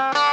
Bye.